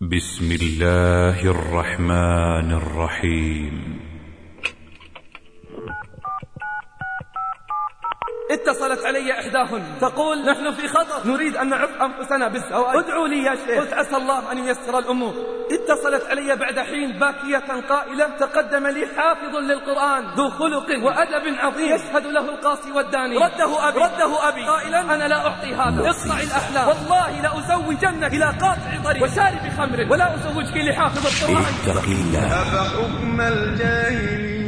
بسم الله الرحمن الرحيم. اتصلت علي إحداهن. تقول نحن في خطر. نريد أن نعف أنفسنا بالزواج. ادعوا لي يا شيخ. قلت عسى الله أن ييسر الأمور. اتصلت علي بعد حين باكية قائلة تقدم لي حافظ للقرآن. ذو خلق وأدب عظيم. يشهد له القاصي والداني. رده أبي. رده أبي. قائلا أنا لا أعطي هذا. اقطع الأحلام. والله لأزوجنك إلى قاطع طريق وشارب خمر. ولا أزوجك لحافظ القرآن. اتق الله. أفحكم الجاهلية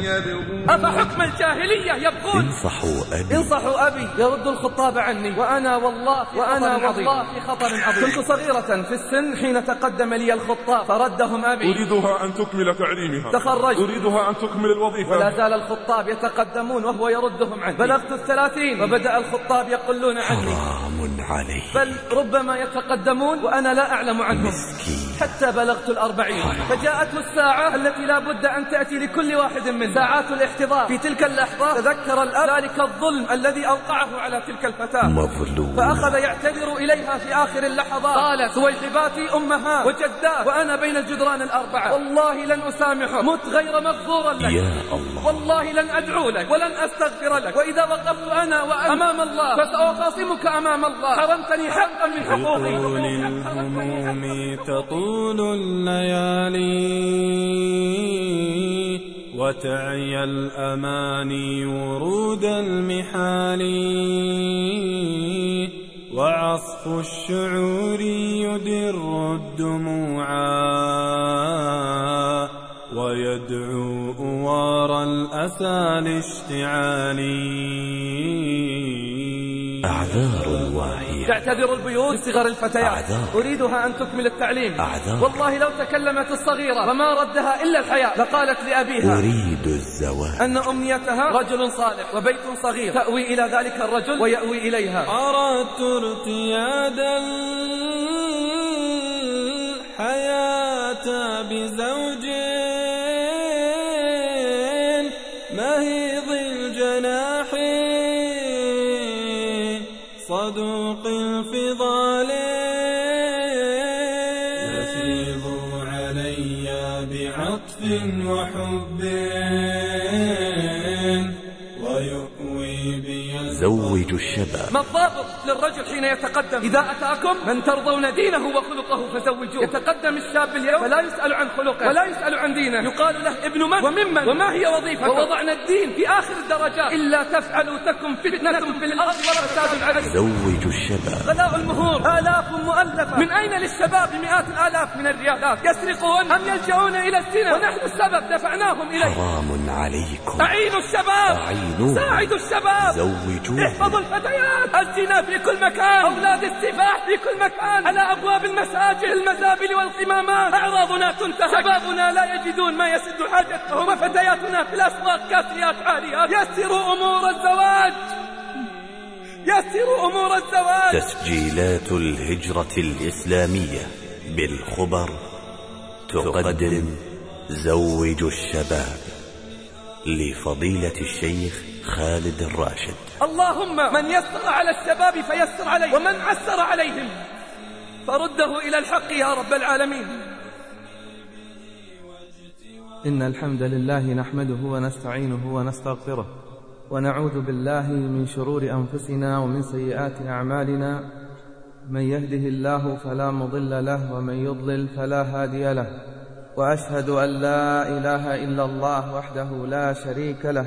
يبغون أفحكم الجاهلية يبغون انصحوا أبي. انصحوا أبي يرد الخطاب عني. وأنا والله في وأنا خطر والله في خطر عظيم. كنت صغيرة في السن حين تقدم لي الخطاب فردهم أبي. أريدها أن تكمل تعليمها. تخرجت أريدها أن تكمل الوظيفة. ولا زال الخطاب يتقدمون وهو يردهم عني. بلغت الثلاثين. وبدأ الخطاب يقولون عني. حرام عليه بل ربما يتقدمون وأنا لا أعلم عنهم. مسكين. حتى بلغت الأربعين. فجاءته الساعة التي لا بد أن تأتي لكل واحد من ساعات الاحتضار. في تلك اللحظة تذكر الأب ذلك الظلم الذي أوقعه على تلك الفتاة. مظلوم. فأخذ يعتذر إليها في آخر اللحظات. قالت سويحباتي أمها وجدات وأنا بين الجدران الأربعة. والله لن أسامحك مت غير مغفورا لك. يا الله. والله لن أدعو لك ولن أستغفر لك. وإذا وقفت أنا وأنت أمام الله فسأخاصمك أمام الله. حرمتني حقا من حقوقي. الهموم تطول الليالي. وتعيا الأماني ورود المحال وعصف الشعور يدر الدموعا ويدعو أوار الأسى لاشتعالي أعذار تعتذر البيوت لصغر الفتيات. أعذار. أريدها أن تكمل التعليم. أعذار. والله لو تكلمت الصغيرة وما ردها إلا الحياة. لقالت لأبيها أريد الزواج. أن أمنيتها رجل صالح وبيت صغير. تأوي إلى ذلك الرجل ويأوي إليها. أردت ارتياد الحياة بزوج زوج زوجوا الشباب. ما الضابط للرجل حين يتقدم؟ إذا أتأكم؟ من ترضون دينه وخلقه فزوجوه. يتقدم الشاب اليوم؟ فلا يسأل عن خلقه. ولا يسأل عن دينه. يقال له ابن من؟ وممن؟ وما هي وظيفته؟ ووضعنا الدين في آخر الدرجات. إلا تفعلوا تكن فتنة في الأرض وفساد عريض زوجوا الشباب. غلاء المهور. آلاف مؤلفة. من أين للشباب مئات الآلاف من الريالات يسرقون. أم يلجؤون إلى الزنا؟ ونحن السبب دفعناهم إليه. حرام عليكم. أعينوا الشباب. أعينوا. ساعدوا الشباب. زوجوه احفظوا الفتيات. الزنا في كل مكان. أولاد السفاح في كل مكان. على أبواب المساجد. المزابل والقمامات. أعراضنا تنتهك. شبابنا لا يجدون ما يسد حاجتهم. وفتياتنا في الأسواق كاسيات عاريات يسروا أمور الزواج. يسروا أمور الزواج. تسجيلات الهجرة الإسلامية بالخبر تقدم زوجوا الشباب لفضيلة الشيخ خالد الراشد. اللهم من يسر على الشباب فيسر عليه ومن عسر عليهم فرده إلى الحق يا رب العالمين. إن الحمد لله نحمده ونستعينه ونستغفره ونعوذ بالله من شرور أنفسنا ومن سيئات أعمالنا. من يهده الله فلا مضل له ومن يضلل فلا هادي له. وأشهد أن لا إله إلا الله وحده لا شريك له.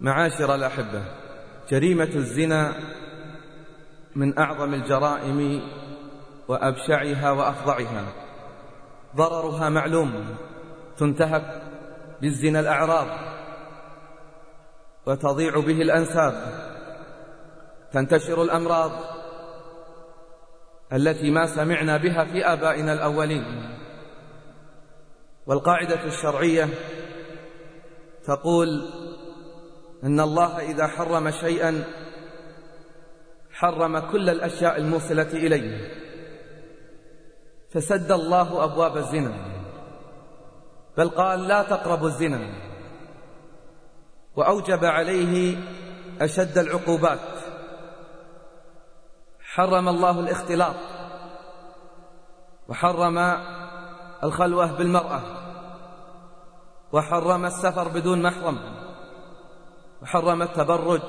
معاشر الأحبة جريمة الزنا من أعظم الجرائم وأبشعها وأفظعها. ضررها معلوم تنتهك بالزنا الأعراض وتضيع به الأنساب. تنتشر الأمراض التي ما سمعنا بها في آبائنا الأولين. والقاعدة الشرعية تقول إن الله إذا حرم شيئا حرم كل الأشياء الموصلة إليه. فسد الله أبواب الزنا. بل قال لا تقربوا الزنا. وأوجب عليه أشد العقوبات. حرم الله الاختلاط. وحرم الخلوة بالمرأة. وحرم السفر بدون محرم. وحرم التبرج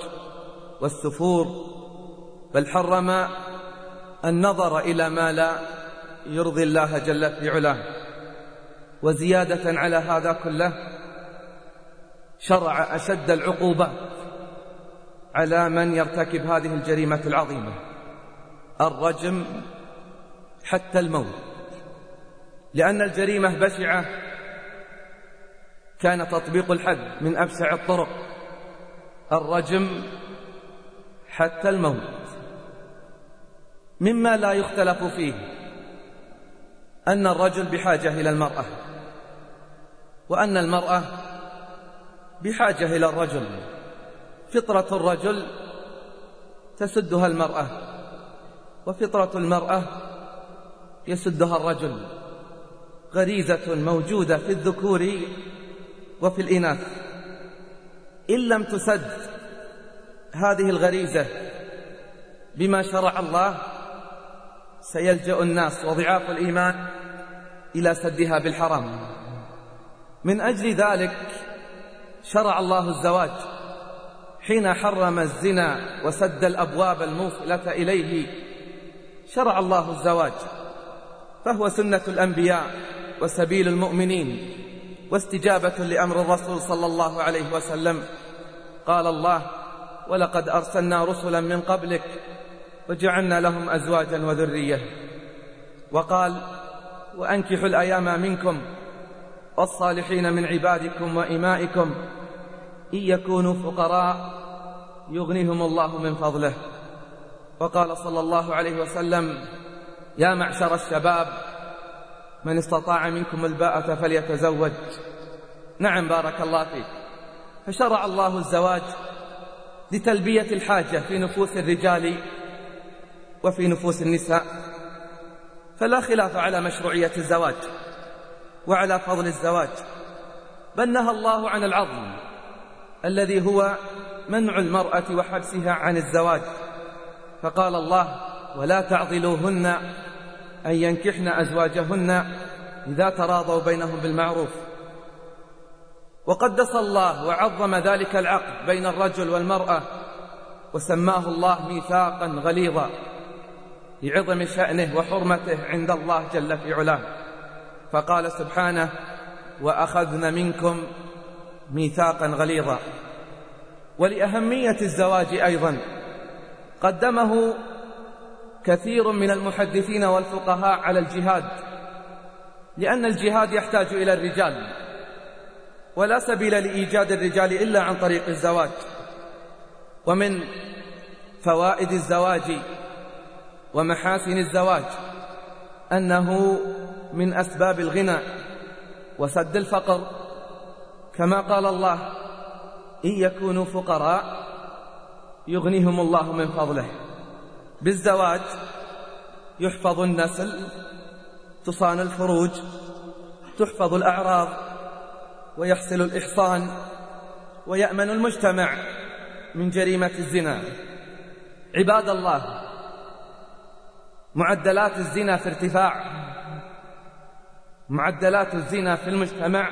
والسفور بل حرم النظر إلى ما لا يرضي الله جل في علاه. وزيادة على هذا كله شرع أشد العقوبات على من يرتكب هذه الجريمة العظيمة الرجم حتى الموت. لأن الجريمة بشعة كان تطبيق الحد من أبشع الطرق. الرجم حتى الموت مما لا يختلف فيه أن الرجل بحاجة إلى المرأة وأن المرأة بحاجة إلى الرجل. فطرة الرجل تسدها المرأة وفطرة المرأة يسدها الرجل. غريزة موجودة في الذكور وفي الإناث. إن لم تسد هذه الغريزة بما شرع الله سيلجأ الناس وضعاف الإيمان إلى سدها بالحرام. من أجل ذلك شرع الله الزواج حين حرم الزنا وسد الأبواب الموصلة إليه. شرع الله الزواج فهو سنة الأنبياء وسبيل المؤمنين. واستجابة لأمر الرسول صلى الله عليه وسلم. قال الله ولقد أرسلنا رسلا من قبلك وجعلنا لهم أزواجا وذرية. وقال وأنكحوا الأيام منكم والصالحين من عبادكم وإمائكم. إن يكونوا فقراء يغنيهم الله من فضله. وقال صلى الله عليه وسلم يا معشر الشباب من استطاع منكم الباءة فليتزوج. نعم بارك الله فيك. فشرع الله الزواج لتلبية الحاجة في نفوس الرجال وفي نفوس النساء. فلا خلاف على مشروعية الزواج وعلى فضل الزواج. بل نهى الله عن العظم الذي هو منع المرأة وحبسها عن الزواج. فقال الله ولا تعضلوهن أن ينكحن أزواجهن إذا تراضوا بينهم بالمعروف. وقدس الله وعظم ذلك العقد بين الرجل والمرأة وسماه الله ميثاقا غليظا لعظم شأنه وحرمته عند الله جل في علاه. فقال سبحانه وأخذن منكم ميثاقا غليظا. ولأهمية الزواج أيضا قدمه كثير من المحدثين والفقهاء على الجهاد لأن الجهاد يحتاج إلى الرجال. ولا سبيل لإيجاد الرجال إلا عن طريق الزواج. ومن فوائد الزواج ومحاسن الزواج أنه من أسباب الغنى وسد الفقر. كما قال الله إن يكونوا فقراء يغنيهم الله من فضله. بالزواج يحفظ النسل تصان الفروج تحفظ الأعراض ويحصل الإحصان ويأمن المجتمع من جريمة الزنا. عباد الله معدلات الزنا في ارتفاع معدلات الزنا في المجتمع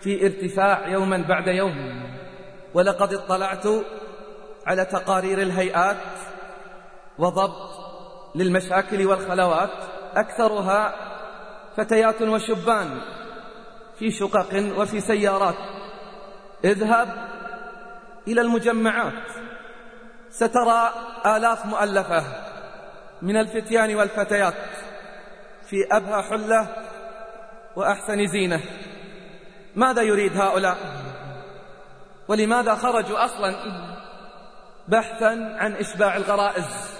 في ارتفاع يوما بعد يوم. ولقد اطلعت على تقارير الهيئات وضبط للمشاكل والخلوات أكثرها فتيات وشبان في شقق وفي سيارات. اذهب إلى المجمعات سترى آلاف مؤلفة من الفتيان والفتيات في أبهى حلة وأحسن زينة. ماذا يريد هؤلاء؟ ولماذا خرجوا أصلا بحثا عن إشباع الغرائز؟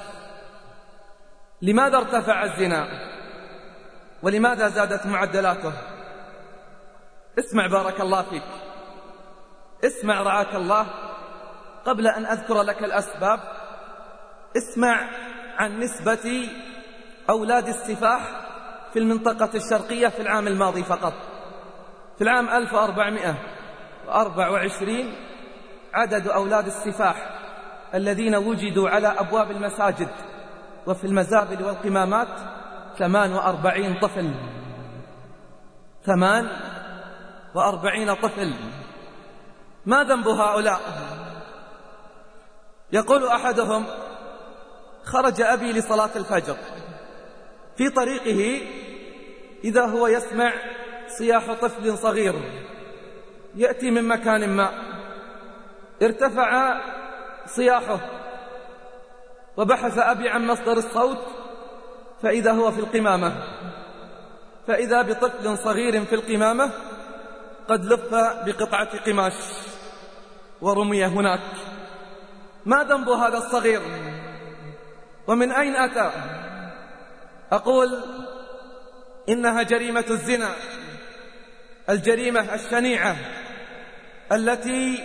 لماذا ارتفع الزنا؟ ولماذا زادت معدلاته؟ اسمع بارك الله فيك. اسمع رعاك الله. قبل أن أذكر لك الأسباب اسمع عن نسبة أولاد السفاح في المنطقة الشرقية في العام الماضي فقط. في العام 1424 عدد أولاد السفاح الذين وجدوا على أبواب المساجد وفي المزابل والقمامات ثمان وأربعين طفل. ثمان وأربعين طفل. ما ذنب هؤلاء؟ يقول أحدهم خرج أبي لصلاة الفجر. في طريقه إذا هو يسمع صياح طفل صغير يأتي من مكان ما. ارتفع صياحه. وبحث أبي عن مصدر الصوت فإذا هو في القمامة. فإذا بطفل صغير في القمامة قد لف بقطعة قماش ورمي هناك. ما ذنب هذا الصغير؟ ومن أين أتى؟ أقول إنها جريمة الزنا الجريمة الشنيعة التي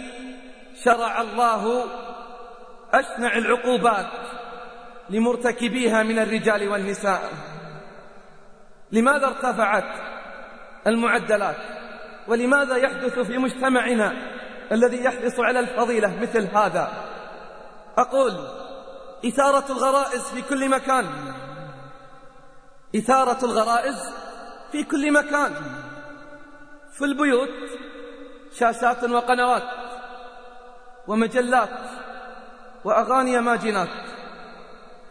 شرع الله أشنع العقوبات. لمرتكبيها من الرجال والنساء. لماذا ارتفعت المعدلات؟ ولماذا يحدث في مجتمعنا الذي يحرص على الفضيلة مثل هذا؟ أقول إثارة الغرائز في كل مكان. إثارة الغرائز في كل مكان. في البيوت شاشات وقنوات ومجلات وأغاني ماجنات.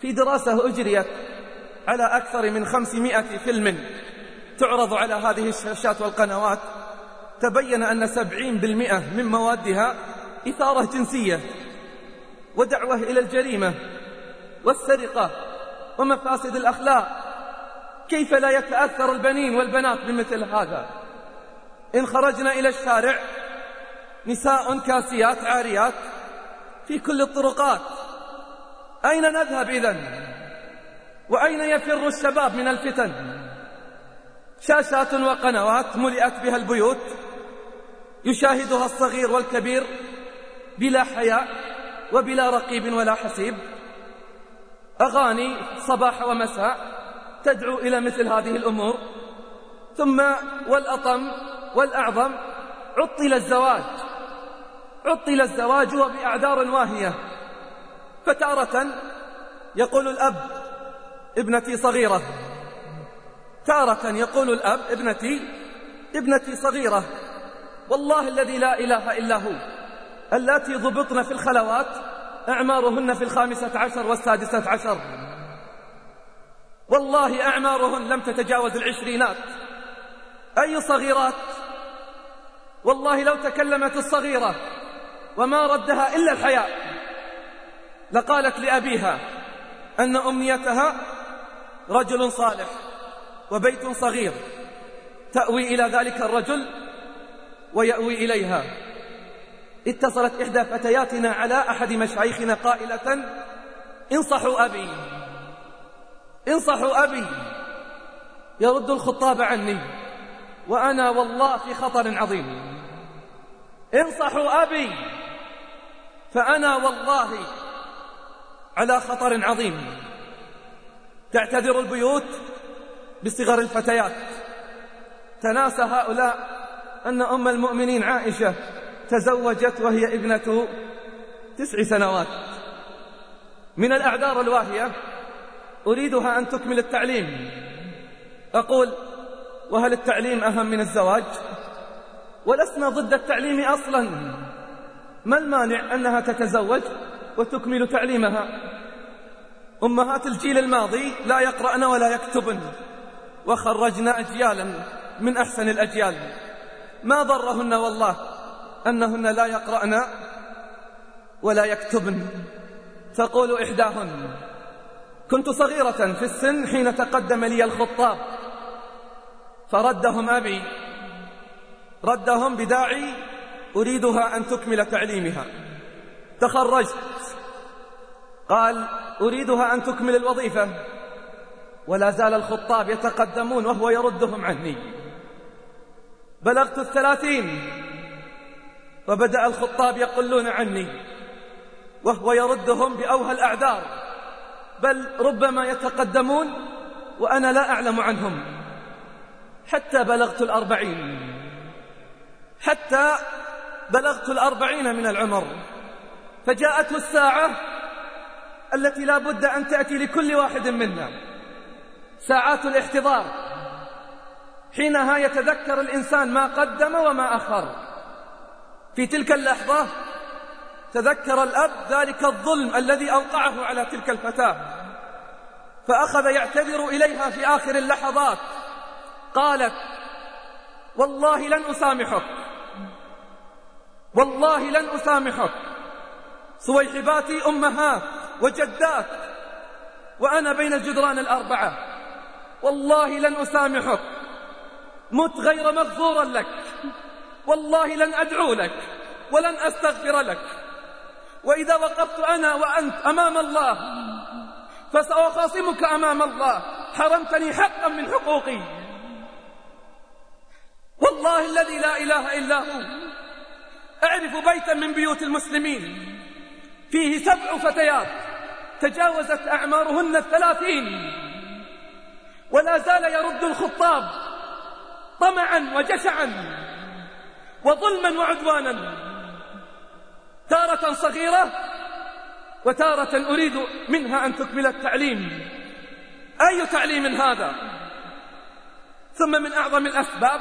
في دراسة أجريت على أكثر من خمسمائة فيلم. تعرض على هذه الشاشات والقنوات. تبين أن سبعين بالمئة من موادها إثارة جنسية ودعوة إلى الجريمة والسرقة ومفاسد الأخلاق. كيف لا يتأثر البنين والبنات بمثل هذا؟ إن خرجنا إلى الشارع نساء كاسيات عاريات في كل الطرقات. أين نذهب إذن؟ وأين يفر الشباب من الفتن؟ شاشات وقنوات ملئت بها البيوت يشاهدها الصغير والكبير بلا حياء وبلا رقيب ولا حسيب. أغاني صباح ومساء تدعو إلى مثل هذه الأمور. ثم والأطم والأعظم عطل الزواج عطل الزواج وبأعذار واهية. فتارة يقول الأب ابنتي صغيرة. تارة يقول الأب ابنتي ابنتي صغيرة. والله الذي لا إله إلا هو. اللاتي ضبطن في الخلوات أعمارهن في الخامسة عشر والسادسة عشر. والله أعمارهن لم تتجاوز العشرينات. أي صغيرات؟ والله لو تكلمت الصغيرة وما ردها إلا الحياء. لقالت لأبيها أن أمنيتها رجل صالح وبيت صغير تأوي إلى ذلك الرجل ويأوي إليها. اتصلت إحدى فتياتنا على أحد مشايخنا قائلة انصحوا أبي انصحوا أبي يرد الخطاب عني وأنا والله في خطر عظيم. انصحوا أبي فأنا والله على خطر عظيم. تعتذر البيوت بصغر الفتيات. تناسى هؤلاء أن أم المؤمنين عائشة تزوجت وهي ابنة تسع سنوات. من الأعذار الواهية أريدها أن تكمل التعليم. أقول وهل التعليم أهم من الزواج؟ ولسنا ضد التعليم أصلا. ما المانع أنها تتزوج؟ وتكمل تعليمها. أمهات الجيل الماضي لا يقرأن ولا يكتبن وخرجنا أجيالا من أحسن الأجيال. ما ضرهن والله أنهن لا يقرأن ولا يكتبن. تقول إحداهن كنت صغيرة في السن حين تقدم لي الخطاب. فردهم أبي ردهم بداعي أريدها أن تكمل تعليمها. تخرجت قال أريدها أن تكمل الوظيفة. ولا زال الخطاب يتقدمون وهو يردهم عني. بلغت الثلاثين. وبدأ الخطاب يقلون عني. وهو يردهم بأوهى الأعذار. بل ربما يتقدمون وأنا لا أعلم عنهم. حتى بلغت الأربعين. حتى بلغت الأربعين من العمر. فجاءته الساعة التي لا بد أن تأتي لكل واحد منا. ساعات الاحتضار. حينها يتذكر الإنسان ما قدم وما أخر. في تلك اللحظة تذكر الأب ذلك الظلم الذي أوقعه على تلك الفتاة. فأخذ يعتذر إليها في آخر اللحظات. قالت والله لن أسامحك. والله لن أسامحك. صويحباتي أمهات. وجدات وأنا بين الجدران الأربعة. والله لن أسامحك. مت غير مغفورا لك. والله لن أدعو لك. ولن أستغفر لك. وإذا وقفت أنا وأنت أمام الله فسأخاصمك أمام الله. حرمتني حقا من حقوقي. والله الذي لا إله إلا هو. أعرف بيتا من بيوت المسلمين. فيه سبع فتيات. تجاوزت أعمارهن الثلاثين. ولا زال يرد الخطاب طمعا وجشعا وظلما وعدوانا. تارة صغيرة وتارة أريد منها أن تكمل التعليم. أي تعليم هذا؟ ثم من أعظم الأسباب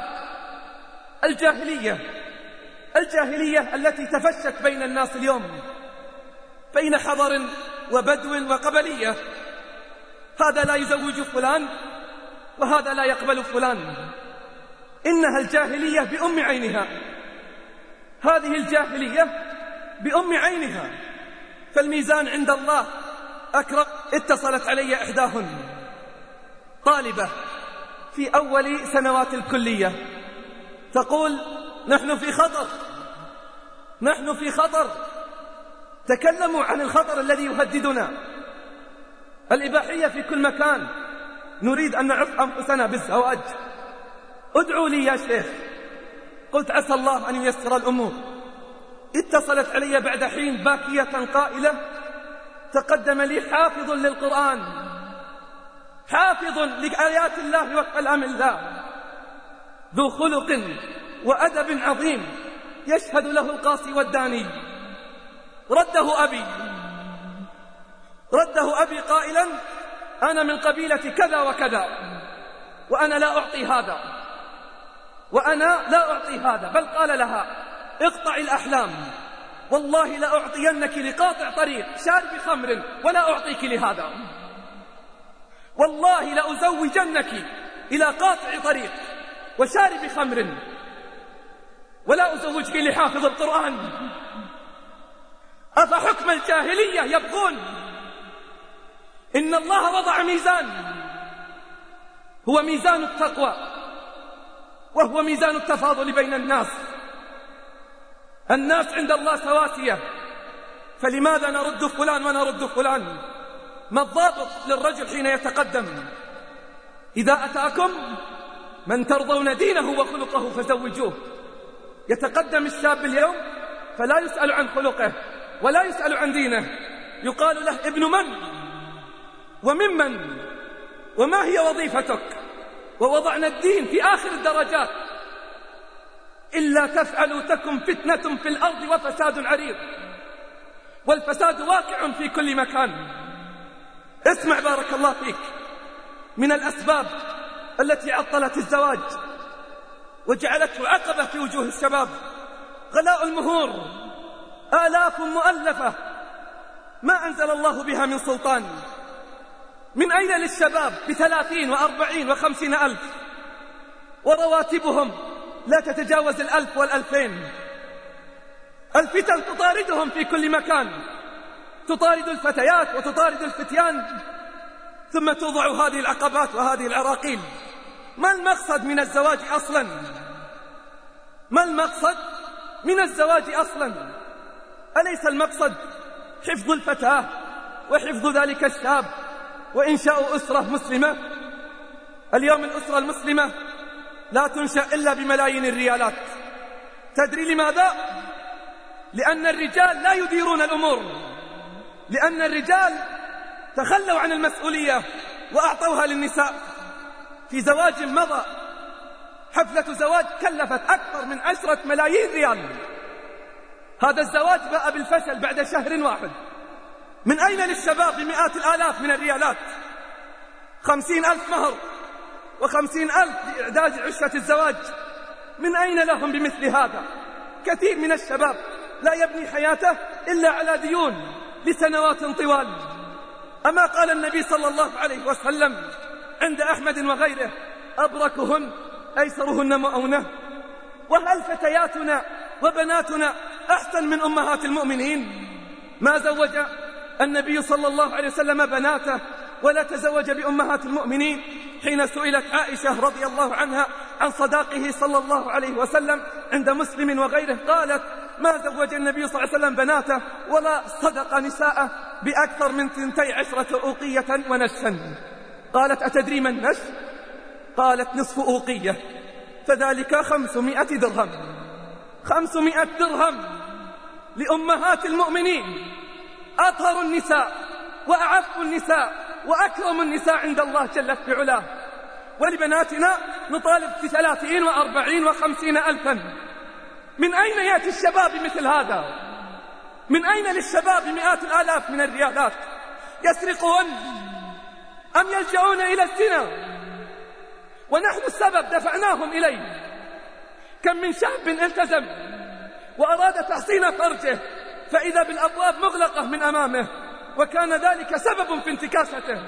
الجاهلية. الجاهلية التي تفشت بين الناس اليوم بين حضر وبدو وقبلية. هذا لا يزوج فلان وهذا لا يقبل فلان. إنها الجاهلية بأم عينها. هذه الجاهلية بأم عينها. فالميزان عند الله أكرم اتصلت علي إحداهن. طالبة في أول سنوات الكلية. تقول نحن في خطر نحن في خطر. تكلموا عن الخطر الذي يهددنا. الإباحية في كل مكان. نريد أن نعف أنفسنا بالزواج. ادعوا لي يا شيخ. قلت عسى الله أن ييسر الأمور. اتصلت علي بعد حين باكية قائلة تقدم لي حافظ للقرآن. حافظ لآيات الله وكلام الله. ذو خلق وأدب عظيم يشهد له القاصي والداني. رده أبي. رده أبي قائلا أنا من قبيلة كذا وكذا وأنا لا أعطي هذا. وأنا لا أعطي هذا بل قال لها اقطع الأحلام. والله لأعطينك لقاطع طريق شارب خمر ولا أعطيك لهذا. والله لأزوجنك إلى قاطع طريق وشارب خمر ولا أزوجك لحافظ القرآن. أفحكم الجاهلية يبغون؟ إن الله وضع ميزان. هو ميزان التقوى وهو ميزان التفاضل بين الناس. الناس عند الله سواسية. فلماذا نرد فلان ونرد فلان؟ ما الضابط للرجل حين يتقدم؟ إذا أتاكم من ترضون دينه وخلقه فزوجوه. يتقدم الشاب اليوم فلا يسأل عن خلقه. ولا يسأل عن دينه. يقال له ابن من؟ وممن وما هي وظيفتك؟ ووضعنا الدين في آخر الدرجات. إلا تفعلوا تكن فتنة في الأرض وفساد عريض. والفساد واقع في كل مكان. اسمع بارك الله فيك. من الأسباب التي عطلت الزواج وجعلته عقبة في وجوه الشباب. غلاء المهور. آلاف مؤلفة. ما أنزل الله بها من سلطان. من أين للشباب؟ بثلاثين وأربعين وخمسين ألف. ورواتبهم. لا تتجاوز الألف والألفين. الفتن تطاردهم في كل مكان. تطارد الفتيات وتطارد الفتيان. ثم توضع هذه العقبات وهذه العراقيل ما المقصد من الزواج أصلا؟ ما المقصد من الزواج أصلا؟ أليس المقصد حفظ الفتاة وحفظ ذلك الشاب وإنشاء أسرة مسلمة؟ اليوم الأسرة المسلمة لا تنشأ إلا بملايين الريالات. تدري لماذا؟ لأن الرجال لا يديرون الأمور. لأن الرجال تخلوا عن المسؤولية وأعطوها للنساء. في زواج مضى حفلة زواج كلفت أكثر من عشرة ملايين ريال. هذا الزواج باء بالفشل بعد شهر واحد. من أين للشباب بمئات الآلاف من الريالات؟ خمسين ألف مهر وخمسين ألف لإعداد عشة الزواج. من أين لهم بمثل هذا؟ كثير من الشباب لا يبني حياته إلا على ديون لسنوات طوال. أما قال النبي صلى الله عليه وسلم عند أحمد وغيره أبركهن أيسرهن مؤونة. وهل فتياتنا وبناتنا أحسن من أمهات المؤمنين. ما زوج النبي صلى الله عليه وسلم بناته ولا تزوج بأمهات المؤمنين. حين سئلت عائشة رضي الله عنها عن صداقه صلى الله عليه وسلم عند مسلم وغيره قالت ما زوج النبي صلى الله عليه وسلم بناته ولا صدق نساءه بأكثر من ثنتي عشرة أوقية ونشا. قالت أتدري ما النش قالت نصف أوقية فذلك خمسمائة درهم. خمسمائة درهم لأمهات المؤمنين. أطهر النساء وأعف النساء وأكرم النساء عند الله جل في علاه. ولبناتنا نطالب في ثلاثين وأربعين وخمسين ألفا. من أين يأتي الشباب مثل هذا؟ من أين للشباب مئات الآلاف من الريالات؟ يسرقون أم يلجؤون إلى الزنا؟ ونحن السبب دفعناهم إليه. كم من شاب التزم وأراد تحصين فرجه فإذا بالأبواب مغلقة من أمامه وكان ذلك سبب في انتكاسته.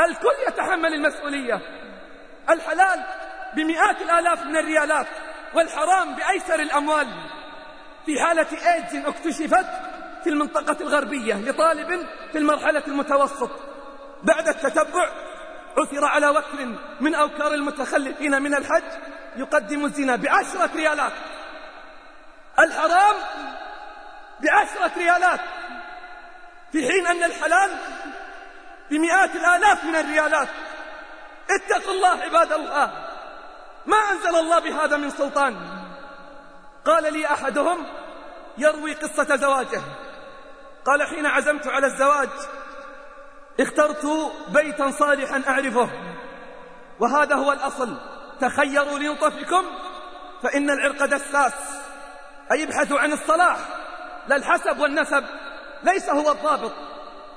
الكل يتحمل المسؤولية. الحلال بمئات الآلاف من الريالات والحرام بأيسر الأموال. في حالة إيدز اكتشفت في المنطقة الغربية لطالب في المرحلة المتوسط. بعد التتبع عثر على وكر من أوكار المتخلفين من الحج يقدم الزنا بعشرة ريالات. الحرام بعشرة ريالات. في حين أن الحلال بمئات الآلاف من الريالات. اتقوا الله عباد الله. ما أنزل الله بهذا من سلطان؟ قال لي أحدهم يروي قصة زواجه. قال حين عزمت على الزواج اخترت بيتا صالحا أعرفه. وهذا هو الأصل. تخيروا لنطفكم فإن العرق دساس أي ابحثوا عن الصلاح لا الحسب والنسب ليس هو الضابط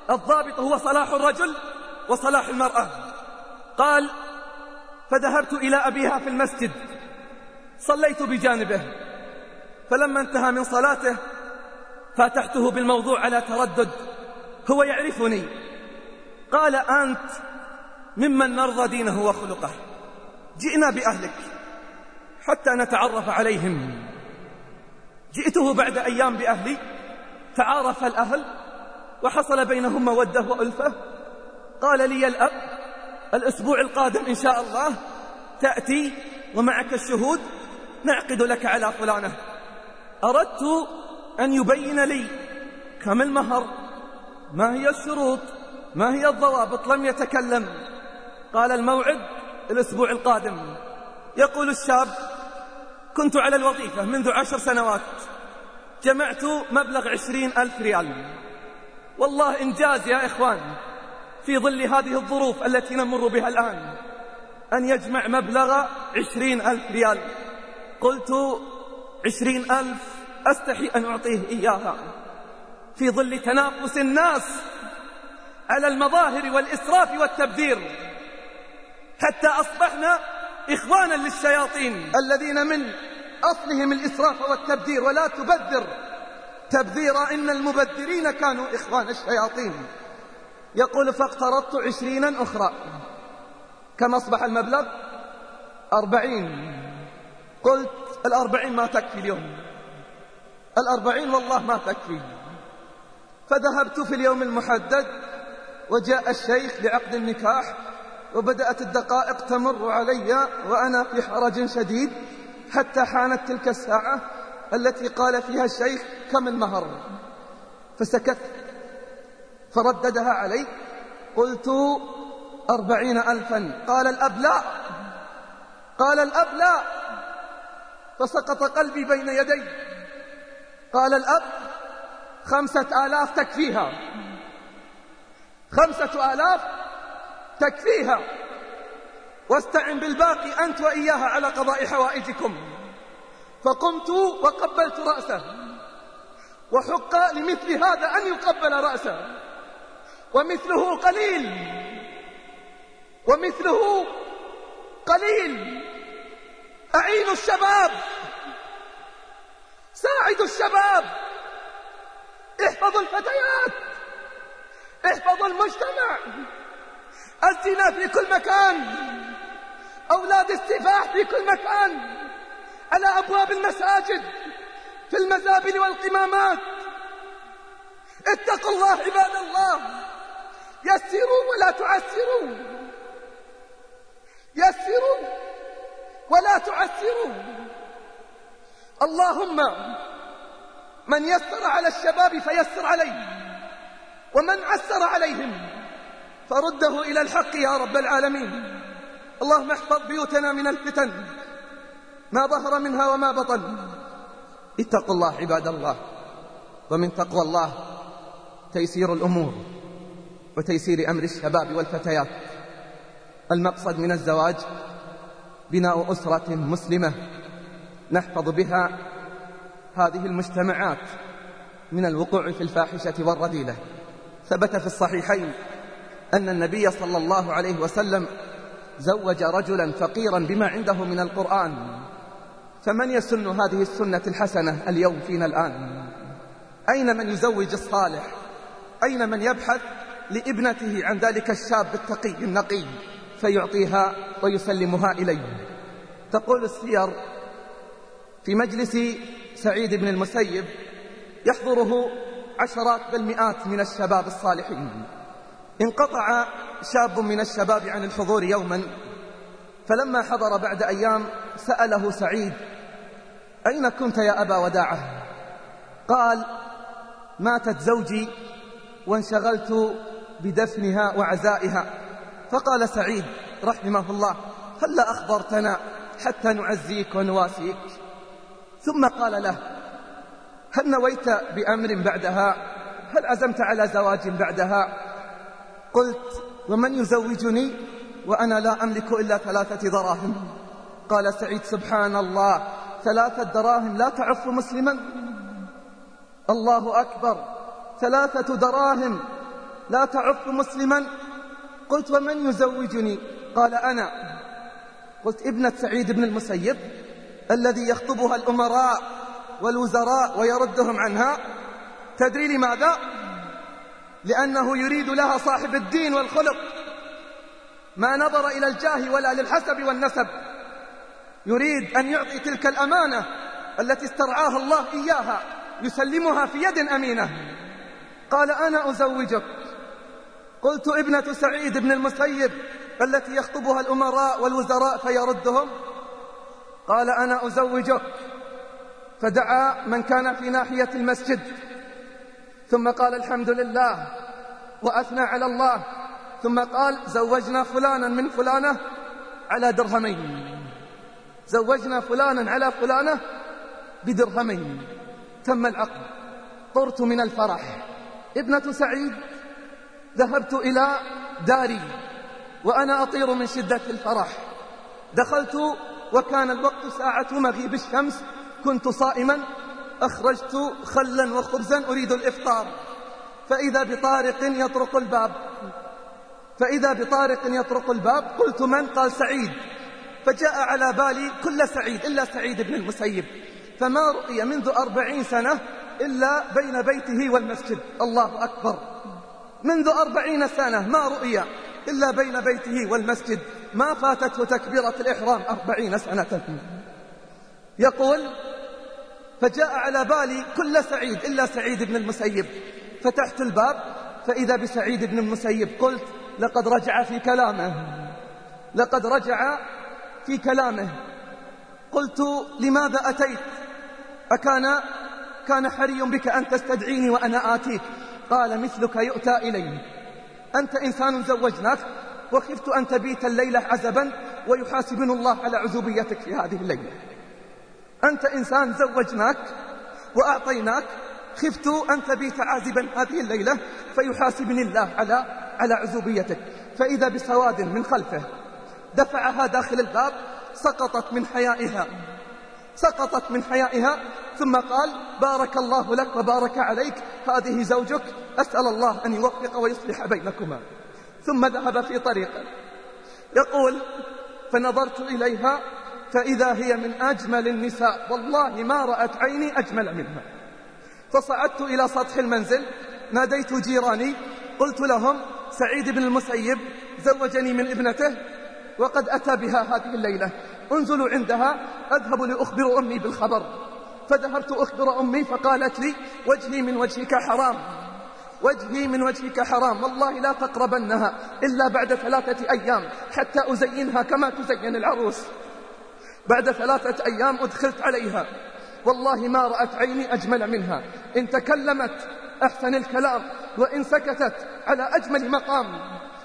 الضابط هو صلاح الرجل وصلاح المرأة. قال فذهبت إلى أبيها في المسجد صليت بجانبه فلما انتهى من صلاته فاتحته بالموضوع على تردد هو يعرفني. قال أنت ممن نرضى دينه وخلقه. جئنا بأهلك حتى نتعرف عليهم. جئته بعد أيام بأهلي تعارف الأهل وحصل بينهم مودة وألفة. قال لي الأب الأسبوع القادم إن شاء الله تأتي ومعك الشهود نعقد لك على فلانة. أردت أن يبين لي كم المهر ما هي الشروط ما هي الضوابط لم يتكلم. قال الموعد الأسبوع القادم. يقول الشاب كنت على الوظيفة منذ عشر سنوات. جمعت مبلغ عشرين ألف ريال. والله إنجاز يا إخوان. في ظل هذه الظروف التي نمر بها الآن أن يجمع مبلغ عشرين ألف ريال. قلت عشرين ألف أستحي أن أعطيه إياها. في ظل تنافس الناس على المظاهر والإسراف والتبذير حتى أصبحنا إخوانا للشياطين. الذين من أصلهم الإسراف والتبذير ولا تبذر تبذيرا إن المبذرين كانوا إخوان الشياطين. يقول فاقترضت عشرينا أخرى. كم أصبح المبلغ؟ أربعين. قلت الأربعين ما تكفي اليوم. الأربعين والله ما تكفي. فذهبت في اليوم المحدد وجاء الشيخ لعقد النكاح وبدأت الدقائق تمر علي وأنا في حرج شديد حتى حانت تلك الساعة التي قال فيها الشيخ كم المهر. فسكت فرددها علي قلت أربعين ألفا. قال الأب لا قال الأب لا فسقط قلبي بين يدي. قال الأب خمسة آلاف تكفيها. خمسة آلاف تكفيها. واستعن بالباقي أنت وإياها على قضاء حوائجكم. فقمت وقبلت رأسه. وحق لمثل هذا أن يقبل رأسه. ومثله قليل. ومثله قليل. أعينوا الشباب. ساعدوا الشباب. احفظوا الفتيات. احفظوا المجتمع. الزنا في كل مكان. أولاد السفاح في كل مكان. على أبواب المساجد في المزابل والقمامات. اتقوا الله عباد الله. يسروا ولا تعسروا. يسروا ولا تعسروا. اللهم من يسر على الشباب فيسر عليه ومن عسر عليهم. فرده إلى الحق يا رب العالمين. اللهم احفظ بيوتنا من الفتن ما ظهر منها وما بطن. اتقوا الله عباد الله. ومن تقوى الله تيسير الأمور وتيسير أمر الشباب والفتيات. المقصد من الزواج بناء أسرة مسلمة نحفظ بها هذه المجتمعات من الوقوع في الفاحشة والرذيلة. ثبت في الصحيحين أن النبي صلى الله عليه وسلم زوج رجلا فقيرا بما عنده من القرآن. فمن يسن هذه السنة الحسنة اليوم فينا الآن؟ أين من يزوج الصالح؟ أين من يبحث لابنته عن ذلك الشاب التقي النقي فيعطيها ويسلمها إليه؟ تقول السير في مجلس سعيد بن المسيب يحضره عشرات بل مئات من الشباب الصالحين. انقطع شاب من الشباب عن الحضور يوما فلما حضر بعد أيام سأله سعيد أين كنت يا أبا وداعة؟ قال ماتت زوجي وانشغلت بدفنها وعزائها. فقال سعيد رحمه الله هلا أخبرتنا حتى نعزيك ونواسيك ثم قال له هل نويت بأمر بعدها؟ هل عزمت على زواج بعدها؟ قلت ومن يزوجني وأنا لا أملك إلا ثلاثة دراهم؟ قال سعيد سبحان الله ثلاثة دراهم لا تعف مسلما. الله أكبر ثلاثة دراهم لا تعف مسلما؟ قلت ومن يزوجني؟ قال أنا. قلت ابنة سعيد بن المسيب الذي يخطبها الأمراء والوزراء ويردهم عنها. تدري لماذا؟ لأنه يريد لها صاحب الدين والخلق. ما نظر إلى الجاه ولا للحسب والنسب. يريد أن يعطي تلك الأمانة التي استرعاها الله إياها يسلمها في يد أمينة. قال أنا أزوجك. قلت ابنة سعيد بن المسيب التي يخطبها الأمراء والوزراء فيردهم. قال أنا أزوجك. فدعا من كان في ناحية المسجد. ثم قال الحمد لله وأثنى على الله. ثم قال زوجنا فلانا من فلانة على درهمين. زوجنا فلانا على فلانة بدرهمين. تم العقد. طرت من الفرح. ابنة سعيد ذهبت إلى داري وأنا أطير من شدة الفرح. دخلت وكان الوقت ساعة مغيب الشمس. كنت صائما. أخرجت خلا وخبزا أريد الإفطار. فإذا بطارق يطرق الباب. فإذا بطارق يطرق الباب قلت من؟ قال سعيد. فجاء على بالي كل سعيد إلا سعيد بن المسيب. فما رؤي منذ أربعين سنة إلا بين بيته والمسجد. الله أكبر. منذ أربعين سنة ما رؤي إلا بين بيته والمسجد. ما فاتته تكبيرة الإحرام أربعين سنة. يقول فجاء على بالي كل سعيد إلا سعيد بن المسيب. فتحت الباب فإذا بسعيد بن المسيب قلت لقد رجع في كلامه لقد رجع في كلامه. قلت لماذا أتيت؟ أكان كان حري بك أن تستدعيني وأنا آتيك. قال مثلك يؤتى إليه أنت إنسان زوجناك وخفت أن تبيت الليلة عزبا ويحاسبني الله على عزوبيتك في هذه الليلة. أنت إنسان زوجناك وأعطيناك. خفت أن تبيت عازبا هذه الليلة فيحاسبني الله على على عزوبيتك. فإذا بسواد من خلفه دفعها داخل الباب سقطت من حيائها. سقطت من حيائها. ثم قال بارك الله لك وبارك عليك. هذه زوجك. أسأل الله أن يوفق ويصلح بينكما. ثم ذهب في طريقه. يقول فنظرت إليها فإذا هي من أجمل النساء. والله ما رأت عيني أجمل منها. فصعدت إلى سطح المنزل ناديت جيراني قلت لهم سعيد بن المسيب زوجني من ابنته وقد أتى بها هذه الليلة. انزلوا عندها أذهب لأخبر أمي بالخبر. فذهبت أخبر أمي فقالت لي وجهي من وجهك حرام. وجهي من وجهك حرام. والله لا تقربنها إلا بعد ثلاثة أيام حتى أزينها كما تزين العروس. بعد ثلاثة أيام أدخلت عليها. والله ما رأت عيني أجمل منها. إن تكلمت أحسن الكلام وإن سكتت على أجمل مقام.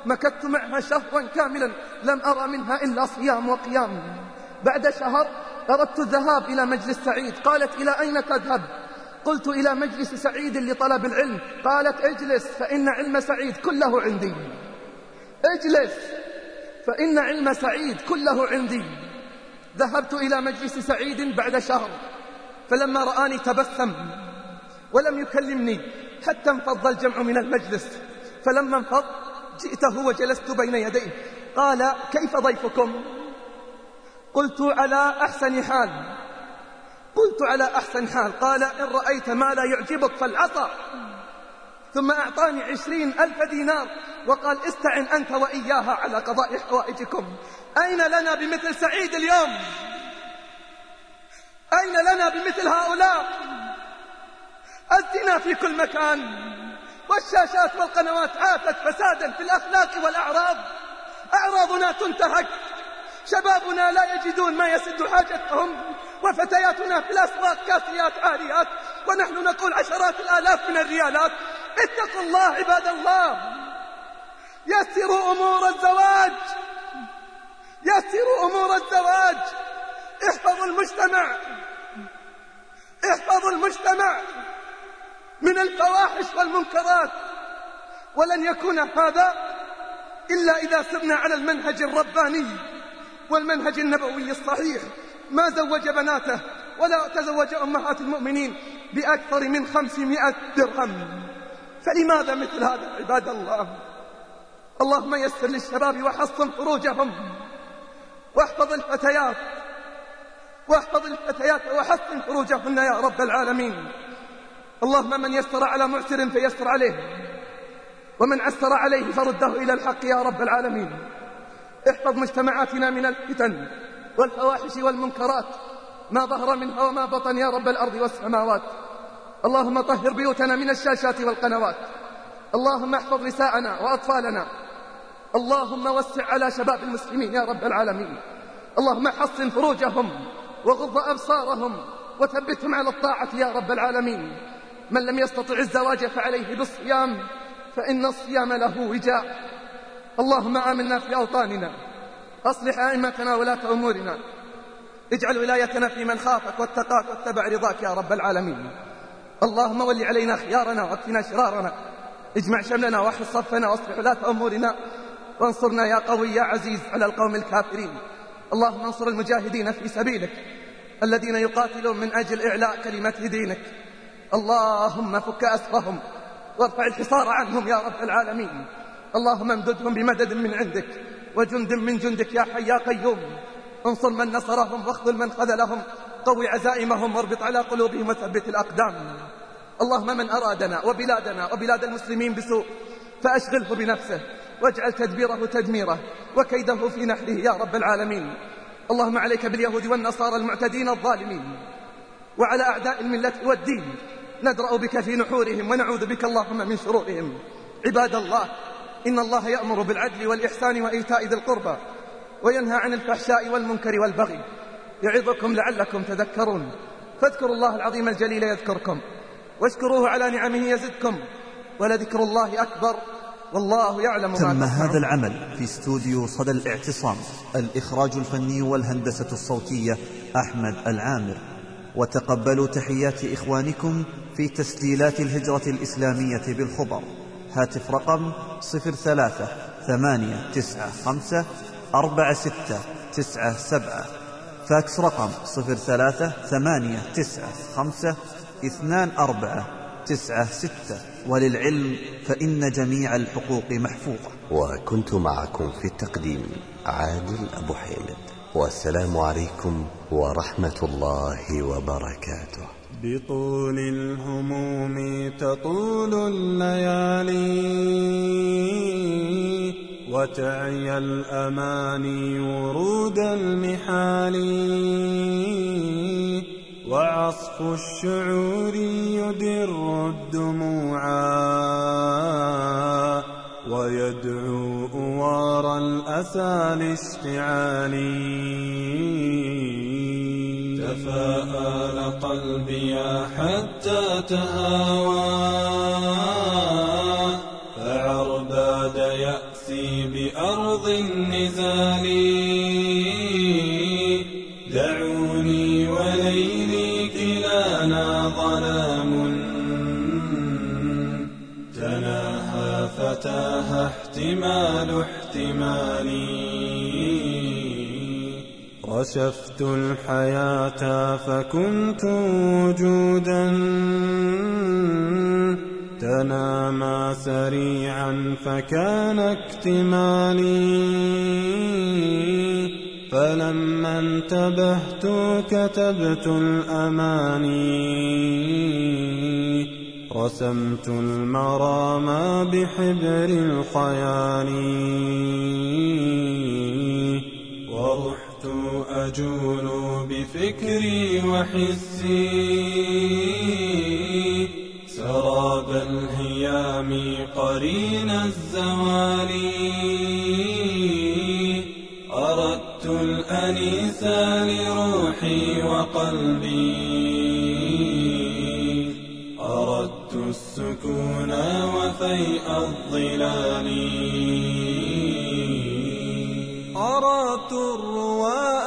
مكثت معها شهرا كاملا لم أرى منها إلا صيام وقيام. بعد شهر أردت الذهاب إلى مجلس سعيد. قالت إلى أين تذهب؟ قلت إلى مجلس سعيد لطلب العلم. قالت اجلس فإن علم سعيد كله عندي. اجلس فإن علم سعيد كله عندي. ذهبت إلى مجلس سعيد بعد شهر فلما رآني تبسم ولم يكلمني حتى انفض الجمع من المجلس. فلما انفض جئته وجلست بين يديه. قال كيف ضيفكم؟ قلت على أحسن حال. قلت على أحسن حال. قال إن رأيت ما لا يعجبك فالعصا ثم أعطاني عشرين ألف دينار وقال استعن أنت وإياها على قضاء حوائجكم. أين لنا بمثل سعيد اليوم؟ أين لنا بمثل هؤلاء؟ الزنا في كل مكان. والشاشات والقنوات عافت فسادا في الأخلاق والأعراض. أعراضنا تنتهك. شبابنا لا يجدون ما يسد حاجتهم. وفتياتنا في الأسواق كاسيات عاريات ونحن نقول عشرات الآلاف من الريالات. اتقوا الله عباد الله. يسروا أمور الزواج. يسروا أمور الزواج. احفظوا المجتمع. احفظوا المجتمع من الفواحش والمنكرات. ولن يكون هذا إلا إذا سرنا على المنهج الرباني والمنهج النبوي الصحيح. ما زوج بناته ولا تزوج أمهات المؤمنين بأكثر من خمسمائة درهم. فلماذا مثل هذا عباد الله؟ اللهم يسر للشباب وحصن فروجهم. واحفظ الفتيات. واحفظ الفتيات وحصن فروجهن يا رب العالمين. اللهم من يسر على معسر فيسر عليه. ومن عسر عليه فرده إلى الحق يا رب العالمين. احفظ مجتمعاتنا من الفتن والفواحش والمنكرات. ما ظهر منها وما بطن يا رب الأرض والسماوات. اللهم طهر بيوتنا من الشاشات والقنوات. اللهم احفظ نساءنا وأطفالنا. اللهم وسع على شباب المسلمين يا رب العالمين. اللهم حصن فروجهم وغض أبصارهم وثبتهم على الطاعة يا رب العالمين. من لم يستطع الزواج فعليه بالصيام فإن الصيام له وجاء. اللهم آمنا في أوطاننا. أصلح أئمتنا ولاة أمورنا. اجعل ولايتنا في من خافك واتقاك واتبع رضاك يا رب العالمين. اللهم ول علينا خيارنا وأكفنا شرارنا. اجمع شملنا واحفظ صفنا واصلح ولاة أمورنا. وانصرنا يا قوي يا عزيز على القوم الكافرين. اللهم انصر المجاهدين في سبيلك الذين يقاتلون من أجل إعلاء كلمة دينك. اللهم فك أسرهم وارفع الحصار عنهم يا رب العالمين. اللهم امددهم بمدد من عندك وجند من جندك يا حي يا قيوم. انصر من نصرهم واخذل من خذلهم. قوي عزائمهم واربط على قلوبهم وثبت الأقدام. اللهم من أرادنا وبلادنا وبلاد المسلمين بسوء فأشغله بنفسه. واجعل تدبيره تدميره وكيده في نحره يا رب العالمين. اللهم عليك باليهود والنصارى المعتدين الظالمين. وعلى أعداء الملة والدين. ندرأ بك في نحورهم ونعوذ بك اللهم من شرورهم. عباد الله إن الله يأمر بالعدل والإحسان وإيتاء ذي القربى وينهى عن الفحشاء والمنكر والبغي. يعظكم لعلكم تذكرون. فاذكروا الله العظيم الجليل يذكركم. واشكروه على نعمه يزدكم. ولذكر الله أكبر. والله يعلم ما تم. هذا العمل في استوديو صدى الاعتصام الإخراج الفني والهندسة الصوتية أحمد العامر. وتقبلوا تحيات إخوانكم في تسجيلات الهجرة الإسلامية بالخبر. هاتف رقم صفر ثلاثة ثمانية تسعة خمسة أربعة ستة تسعة سبعة. فاكس رقم صفر ثلاثة ثمانية تسعة خمسة اثنان أربعة تسعة ستة. وللعلم فإن جميع الحقوق محفوظة. وكنت معكم في التقديم عادل أبو حامد. والسلام عليكم ورحمة الله وبركاته. بطول الهموم تطول الليالي وتعيا الأماني ورود المحال وعصف الشعور يدر الدموعا ويدعو أوار الأسى لاشتعال تفاءل قلبي حتى تهاوى فعرباد يأسي بأرض النزال احتمال احتمالي. رشفت الحياة فكنت وجودا. تنامى سريعا فكان اكتمالي. فلما انتبهت كتبت الأماني. رسمت المرام بحبر الخيال ورحت أجول بفكري وحسي سراب الهيام قرين الزوال أردت الأنيس لروحي وقلبي وفيء الظلال أردت الرواء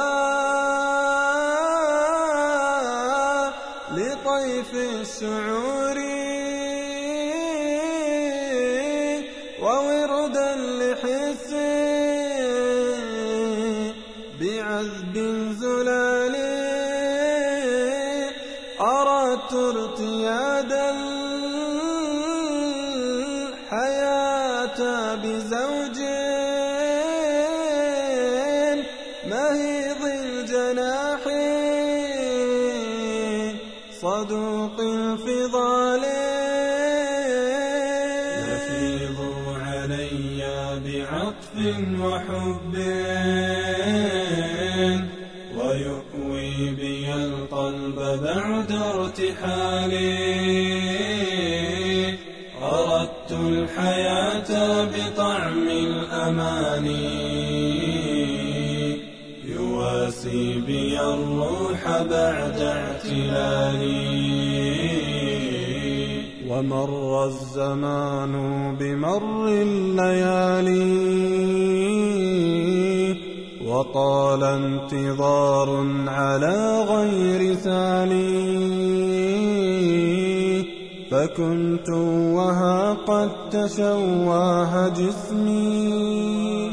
ومر الزمان بمر الليالي وطال انتظار على غير سالي فكنت وها قد تشواه جسمي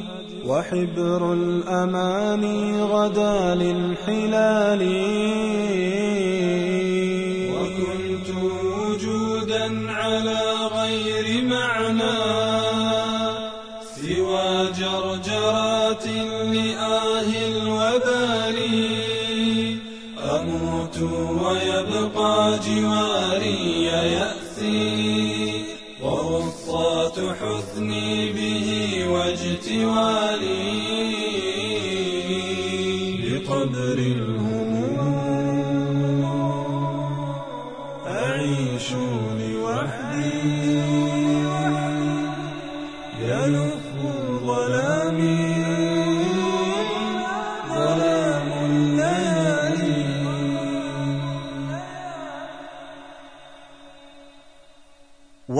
وحبر الأماني غدا للحلال حزني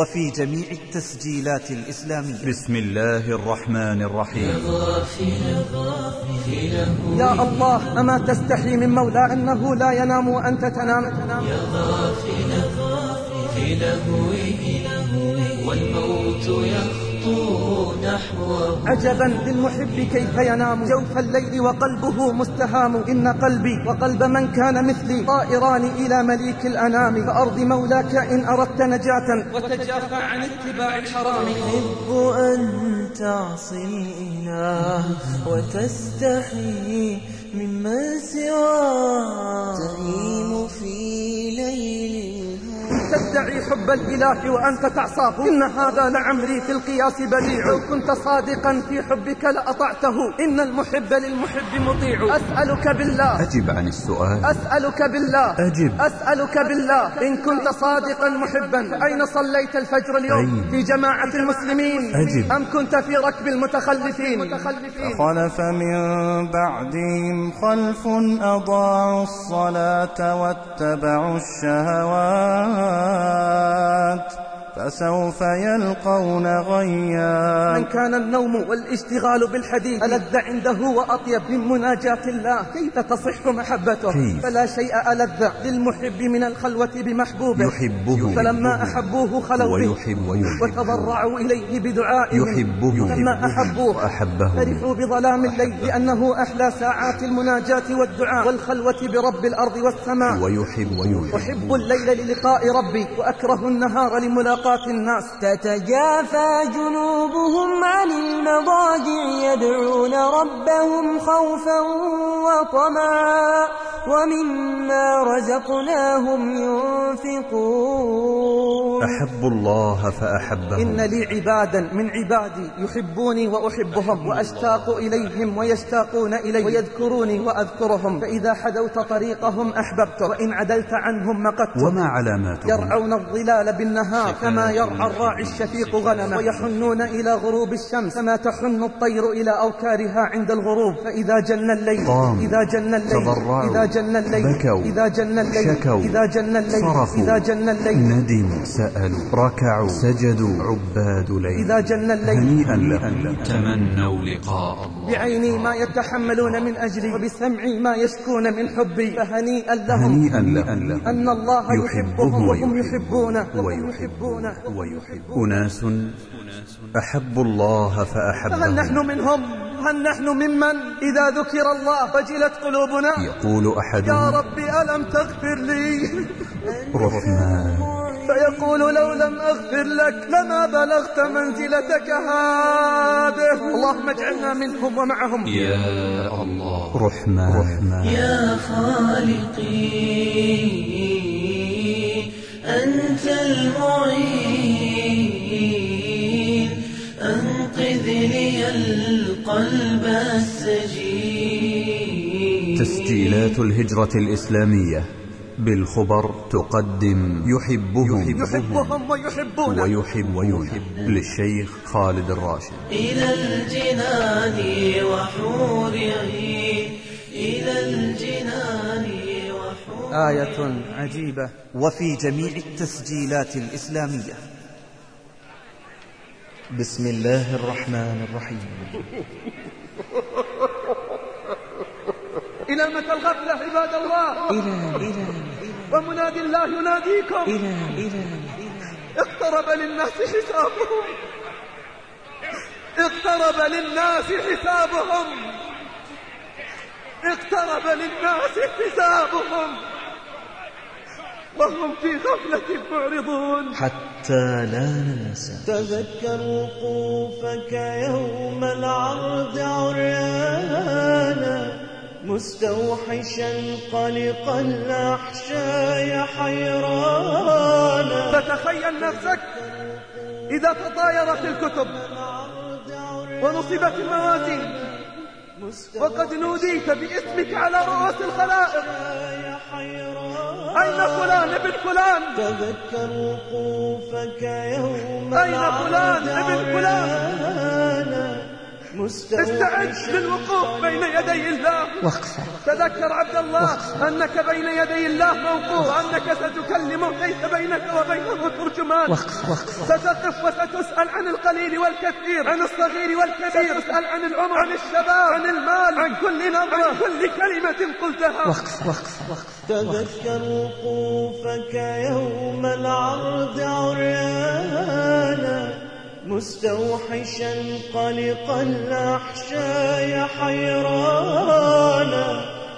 وفي جميع التسجيلات الإسلامية. بسم الله الرحمن الرحيم. يا الله أما تستحي من مولى أنه لا ينام وأنت تنام؟ في لهوه والموت يخطو نحوه. عجبا للمحب كيف ينام جوف الليل وقلبه مستهام. إن قلبي وقلب من كان مثلي طائران إلى مليك الأنام. فأرض مولاك إن أردت نجاة. وتجافى عن اتباع الحرام. تحب أن تعصي الإله وتستحي ممن سواه تهيم تدعي حب الإله وأنت تعصاه. إن هذا لعمري في القياس بديع لو كنت صادقا في حبك لأطعته. إن المحب للمحب مطيع. أسألك بالله. أجب عن السؤال. أسألك بالله. أجب. أسألك بالله. إن كنت صادقا محبا. أين صليت الفجر اليوم؟ أين؟ في جماعة المسلمين. أجب. أم كنت في ركب المتخلفين؟ خلف من بعدهم خلف أضاعوا الصلاة واتبعوا الشهوات. السماوات فسوف يلقون غيا. من كان النوم والاشتغال بالحديث ألذ عنده وأطيب من مناجاة الله. كيف تصح محبته؟ كيف؟ فلا شيء ألذ للمحب من الخلوة بمحبوبه. يحبه فلما أحبوه خلوا به وتضرعوا إليه بدعائهم يحبه لما أحبوه وأحبه فرحوا بظلام الليل لأنه أحلى ساعات المناجاة والدعاء والخلوة برب الأرض والسماء. ويحب ويحب. أحب الليل للقاء ربي وأكره النهار لملاقاة الناس تتجافى جنوبهم عن المضاجع يدعون ربهم خوفا وطمعا. ومما رزقناهم ينفقون. أحب الله فأحبه إن لي عبادا من عبادي يحبوني وأحبهم. وأشتاق إليهم ويشتاقون إلي. ويذكروني وأذكرهم. فإذا حدوت طريقهم أحببت. وإن عدلت عنهم مقدت وما علاماته يرعون الظلال بالنهار كما يرعى الراعي الشفيق غنمه ويحنون إلى غروب الشمس كما تحن الطير إلى أوكارها عند الغروب. فإذا جن الليل إذا جن الليل إذا جن الليل بكوا، إذا جن الليل شكوا، إذا جن الليل صرخوا، إذا جن الليل ندموا سألوا ركعوا سجدوا عباد ليل إذا جن الليل هنيئا لهم. تمنوا لقاء الله. بعيني ما يتحملون من أجلي وبسمعي ما يشكون من حبي فهنيئا لهم. هنيئا لهم. أن الله يحبهم وهم يحبونه. وهم ويحب يحبونه. ويحب أناس أحبوا الله فهل فأحبهم نحن منهم؟ هل نحن ممن؟ إذا ذكر الله وجلت قلوبنا. يقول يا أحدهم ربي ألم تغفر لي؟ رحمن. فيقول لو لم أغفر لك لما بلغت منزلتك هذه. اللهم اجعلنا منهم ومعهم. يا الله. رحمن. رحمن. يا خالقي أنت المعين. القلب السجين. تسجيلات الهجرة الإسلامية بالخبر تقدم يحبهم يحبهم ويحبونه. ويحب ويحب للشيخ خالد الراشد. إلى الجنان وحور عين إلى الجنان وحور آية عجيبة. وفي جميع التسجيلات الإسلامية. بسم الله الرحمن الرحيم. إلى متى الغفلة عباد الله؟ إلى إلى ومنادي الله يناديكم. إلى إلى. اقترب للناس حسابهم. اقترب للناس حسابهم. اقترب للناس حسابهم. وهم في غفلة معرضون. حتى لا ننسى. تذكر وقوفك يوم العرض عريانا مستوحشا قلق الأحشاء حيرانا. فتخيل نفسك إذا تطايرت الكتب ونصبت الموازين. وقد نوديت باسمك على رؤوس الخلائق. أين فلان ابن فلان؟ تذكر وقوفك يوم أين فلان ابن فلان؟ استعد للوقوف بين يدي الله. وقفة تذكر عبد الله أنك بين يدي الله موقوف. وأنك ستكلمه ليس بينك وبينه ترجمان وقفة وقفة ستقف وستسأل عن القليل والكثير. عن الصغير والكبير. ستسأل عن العمر. عن الشباب. عن المال. عن كل نظرة. عن كل كلمة قلتها. وقفة وقفة وقفة تذكر وقوفك يوم العرض عريانا. مستوحشا قلق الأحشاء حيرانا.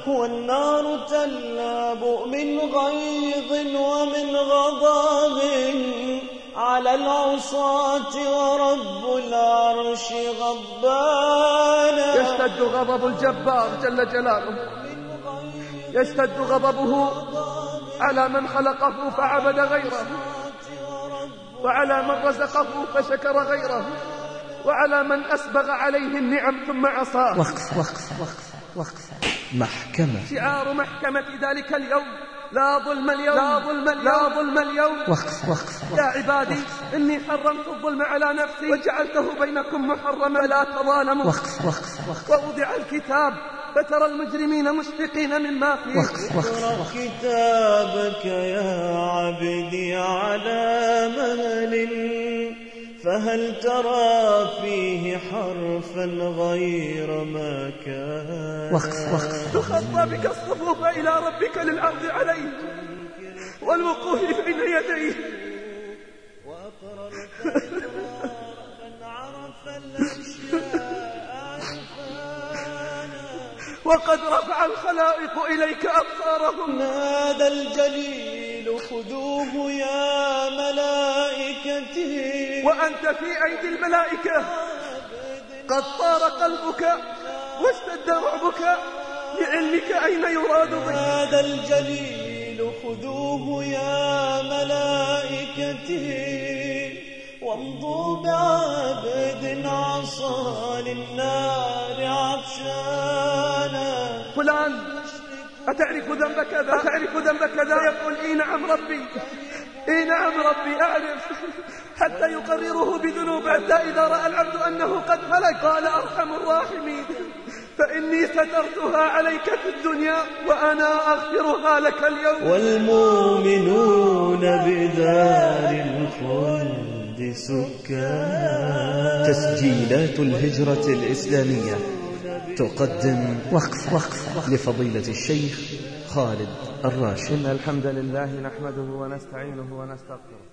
والنار تلاب من غيظ ومن غضب على العصاة ورب العرش غضبانا. يشتد غضب الجبار جل جلاله. يشتد غضبه على من خلقه فعبد غيره. وعلى من رزقه فشكر غيره وعلى من أسبغ عليه النعم ثم عصاه. وقفة وقفة وقفة وقفة محكمة. شعار محكمة ذلك اليوم. لا ظلم اليوم. لا ظلم اليوم. لا ظلم اليوم. وقفة وقفة يا عبادي إني حرمت الظلم على نفسي. وجعلته بينكم محرما. لا تظالموا. وقفة وقفة وقفة ووضع الكتاب. فترى المجرمين مشفقين مما فيه اقرأ كتابك يا عبدي على مهل فهل ترى فيه حرفا غير ما كان وقفة وقفة تخطى بك الصفوف إلى ربك للعرض عليه والوقوف بين يديه. وأقررت إقرارا عرف وقد رفع الخلائق إليك أبصارهم. نادى الجليل خذوه يا ملائكتي. وأنت في أيدي الملائكة. قد طار قلبك واشتد رعبك. لعلمك أين يراد بك نادى الجليل خذوه يا ملائكتي. وامضوا بعبد عصى للنار عطشانا فلان أتعرف ذنب كذا؟ أتعرف ذنب كذا؟ يقول إي نعم ربي إي نعم ربي أعرف. حتى يقرره بذنوبه حتى إذا رأى العبد أنه قد هلك قال أرحم الراحمين. فإني سترتها عليك في الدنيا وأنا أغفرها لك اليوم. والمؤمنون بدار الخلد سكان تسجيلات الهجرة الإسلامية. تقدم وقفة وقفة لفضيلة الشيخ خالد الراشد. إن الحمد لله نحمده ونستعينه ونستغفره.